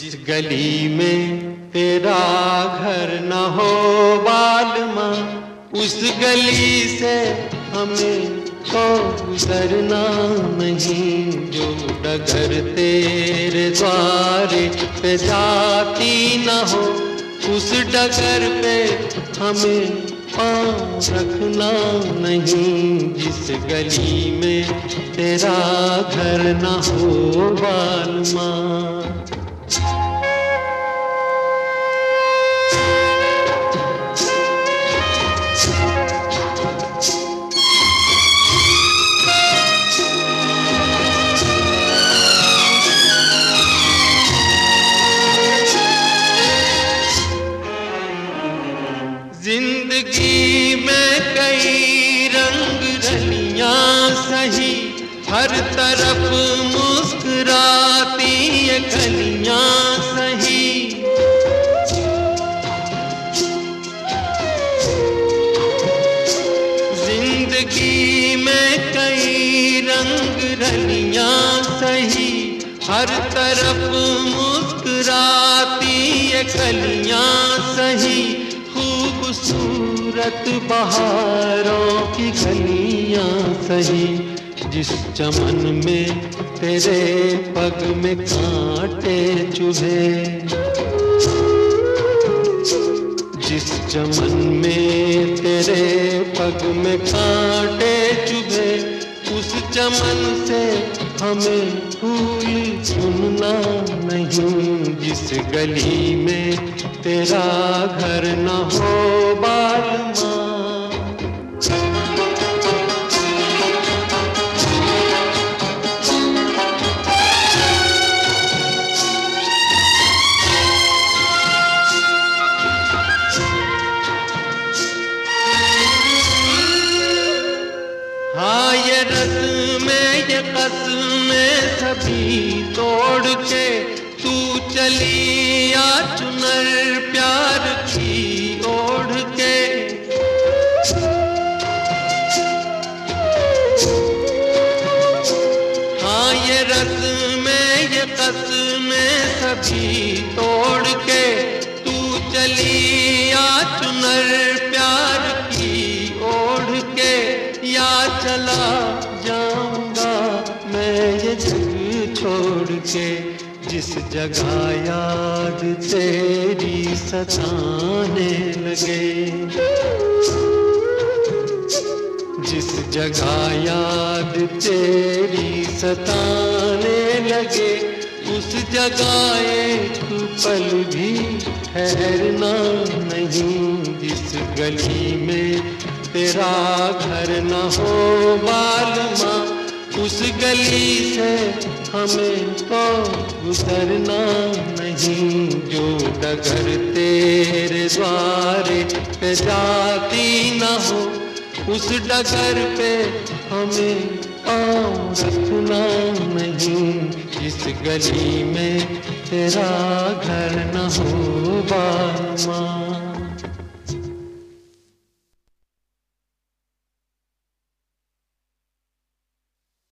गली में तेरा घर न हो बाल बालमा, उस गली से हमें तो गुजरना नहीं। जो डगर तेरे द्वारे पे जाती न हो, उस डगर पे हमें पाँव रखना नहीं। जिस गली में तेरा घर न हो बाल बालमा। ज़िंदगी में कई रंग रलियाँ सही, हर तरफ़ मुस्कुराती ये सही। ज़िंदगी में कई रंग रलियाँ सही, हर तरफ़ मुस्कुराती ये सही खूबसूरत बहारों की गलियाँ सही, जिस चमन में तेरे पग में कांटे चुभे। जिस चमन में तेरे पग में कांटे चुभे चमन से हमें फूल सुनना नहीं, जिस गली में तेरा घर न हो बालमा हाँ ये रस में ये कस में सभी तोड़ के तू चली आ चुनर प्यार की ओढ़ के। हाँ ये रस में ये कस में सभी तोड़ चला जाऊँगा मैं ये जग छोड़ के, जिस जगह याद तेरी सताने लगे। जिस जगह याद तेरी सताने लगे, उस जगह एक पल भी ठहरना नहीं, जिस गली में तेरा घर न हो बालमा उस गली से हमें तो गुजरना नहीं, जो डगर तेरे द्वारे पे जाती न हो, उस डगर पे हमें पाँव रखना नहीं इस गली में तेरा घर न हो बालमा